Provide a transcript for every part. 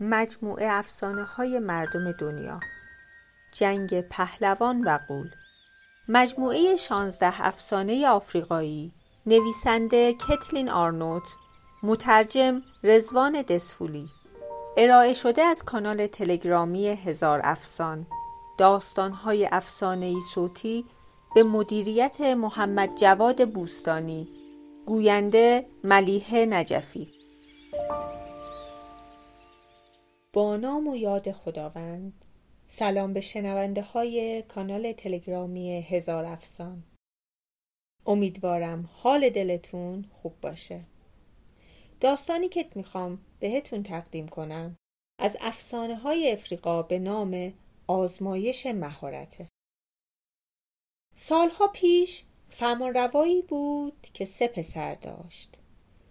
مجموعه افسانه های مردم دنیا. جنگ پهلوان و قول مجموعه شانزده افسانه آفریقایی. نویسنده کتلین آرنوت مترجم رزوان دسفولی. ارائه شده از کانال تلگرامی هزار افسان. داستانهای افسانهای صوتی به مدیریت محمد جواد بوستانی. گوینده ملیحه نجفی. با نام و یاد خداوند. سلام به شنونده های کانال تلگرامی هزار افسان. امیدوارم حال دلتون خوب باشه. داستانی که می‌خوام بهتون تقدیم کنم از افسانه های افریقا به نام آزمایش مهارته. سالها پیش فرمانروایی بود که سه پسر داشت.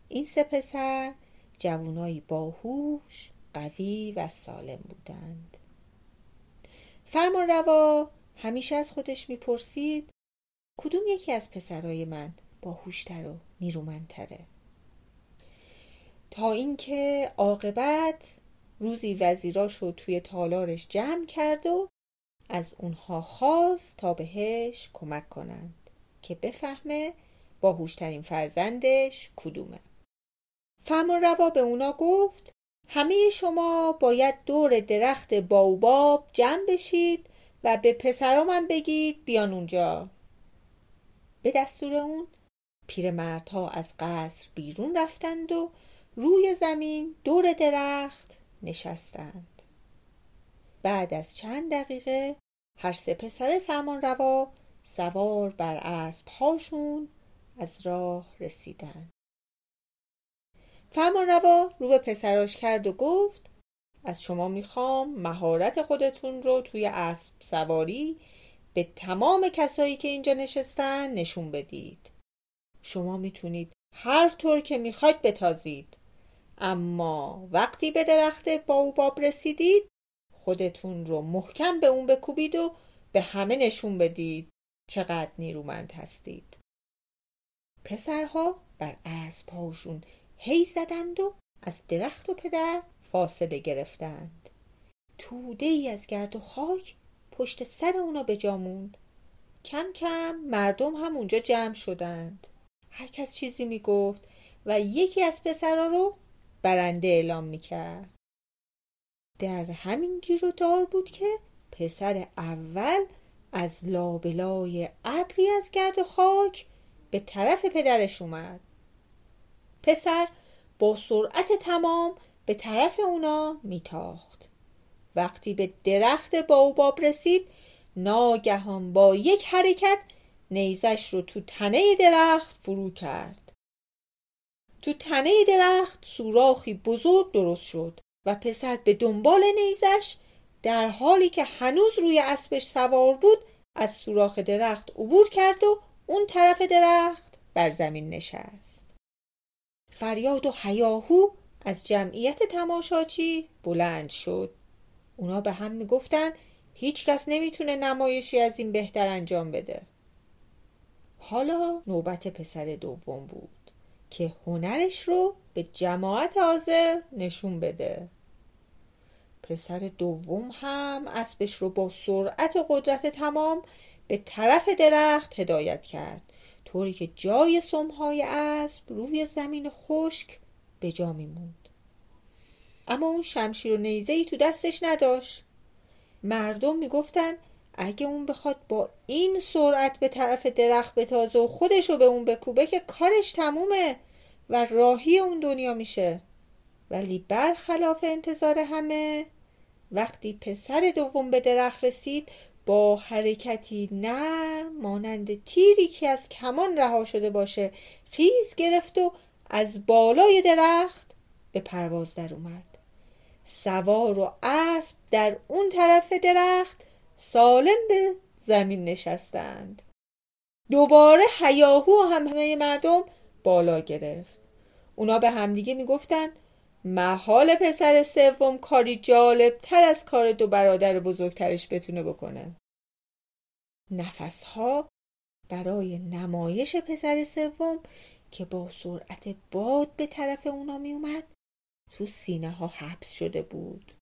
این سه پسر جوانایی باهوش قوی و سالم بودند. فرمانروا همیشه از خودش می‌پرسید کدوم یکی از پسرای من باهوشتر و نیرومندتره؟ تا اینکه عاقبت روزی وزیراشو توی تالارش جمع کرد و از اونها خواست تا بهش کمک کنند که بفهمه باهوشترین فرزندش کدومه. فرمانروا به اونا گفت همه شما باید دور درخت باوباب جمع بشید و به پسرامم بگید بیان اونجا. به دستور اون پیرمردها از قصر بیرون رفتند و روی زمین دور درخت نشستند. بعد از چند دقیقه هر سه پسر فرمان روا سوار بر اسب هاشون از راه رسیدند. فرمانروا رو به پسراش کرد و گفت از شما می‌خوام مهارت خودتون رو توی اسب سواری به تمام کسایی که اینجا نشستن نشون بدید. شما می‌تونید هر طور که می‌خواید بتازید. اما وقتی به درخت باوباب رسیدید خودتون رو محکم به اون بکوبید و به همه نشون بدید چقدر نیرومند هستید. پسرها بر اسبهاشون هی زدند و از درخت و پدر فاصله گرفتند. توده ای از گرد و خاک پشت سر اونا به جا موند. کم کم مردم هم اونجا جمع شدند. هر کس چیزی می‌گفت و یکی از پسرها رو برنده اعلام می‌کرد. در همین گیر و دار بود که پسر اول از لابلای ابری از گرد و خاک به طرف پدرش اومد. پسر با سرعت تمام به طرف اونا میتاخت. وقتی به درخت باوباب رسید ناگهان با یک حرکت نیزش رو تو تنه درخت فرو کرد. تو تنه درخت سوراخی بزرگ درست شد و پسر به دنبال نیزش در حالی که هنوز روی اسبش سوار بود از سوراخ درخت عبور کرد و اون طرف درخت بر زمین نشست. فریاد و هیاهو از جمعیت تماشاچی بلند شد. اونا به هم می‌گفتن هیچ کس نمی‌تونه نمایشی از این بهتر انجام بده. حالا نوبت پسر دوم بود که هنرش رو به جماعت حاضر نشون بده. پسر دوم هم اسبش رو با سرعت و قدرت تمام به طرف درخت هدایت کرد. طوری که جای سمهای اسب روی زمین خشک به جا میموند. اما اون شمشیر و نیزه ای تو دستش نداشت. مردم می‌گفتن اگه اون بخواد با این سرعت به طرف درخت بتازه و خودش رو به اون بکوبه که کارش تمومه و راهی اون دنیا میشه. ولی برخلاف انتظار همه وقتی پسر دوم به درخت رسید با حرکتی نرم مانند تیری که از کمان رها شده باشه خیز گرفت و از بالای درخت به پرواز در اومد. سوار و اسب در اون طرف درخت سالم به زمین نشستند. دوباره هیاهو و همه مردم بالا گرفت. اونا به همدیگه می‌گفتن محال پسر سوم کاری جالب تر از کار دو برادر بزرگترش بتونه بکنه. نفسها برای نمایش پسر سوم که با سرعت باد به طرف اونا می اومد تو سینه ها حبس شده بود.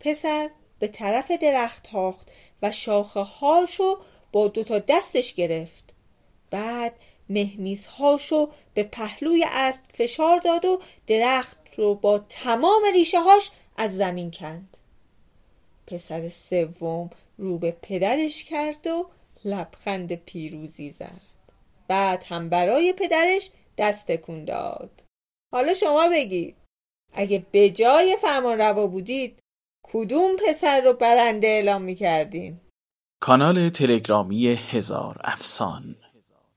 پسر به طرف درخت تاخت و شاخه هاشو با دوتا دستش گرفت. بعد مهمیز هاشو به پهلوی اسب فشار داد و درخت رو با تمام ریشه هاش از زمین کند. پسر سوم رو به پدرش کرد و لبخند پیروزی زد. بعد هم برای پدرش دست تکون داد. حالا شما بگید اگه به جای فرمان روا بودید کدوم پسر رو برنده اعلام می‌کردین؟ کانال تلگرامی هزار افسان